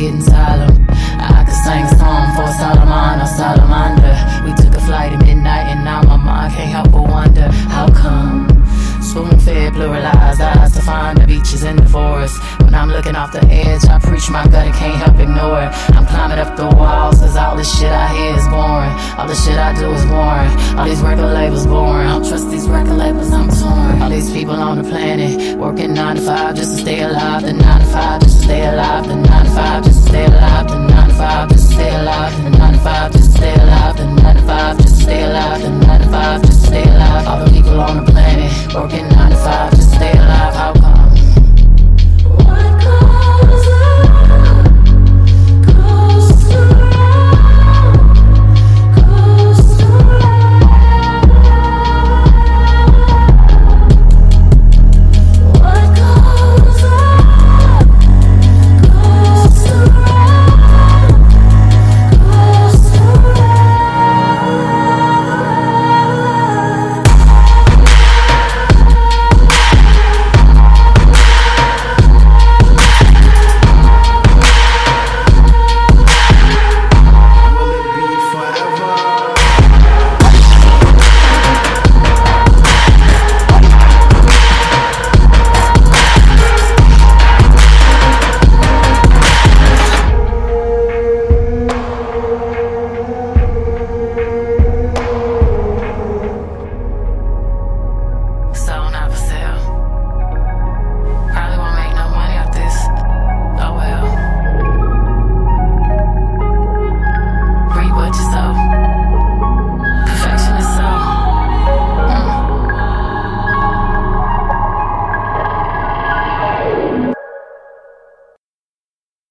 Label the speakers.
Speaker 1: getting solemn. I could sing a song for Solomon or Salamander. We took a flight at midnight, and now my mind can't help but wonder how come. Spoon fed, pluralized eyes to find the beaches in the forest. When I'm looking off the edge, I preach my gut and can't help ignore it. I'm climbing up the walls, cause all this shit I hear is boring. All the shit I do is boring. All these record labels boring. I don't trust these record labels, I'm torn. All these people on the planet working 9 to 5 just to stay alive. The 9 to 5 stay alive, the 9 to 5, just stay alive, the 9 to 5, just stay alive, the 9 to 5, just stay alive, the 9 to 5, just stay alive, the 9 to 5, just stay alive. All the people on the planet working 9 to 5, just stay alive.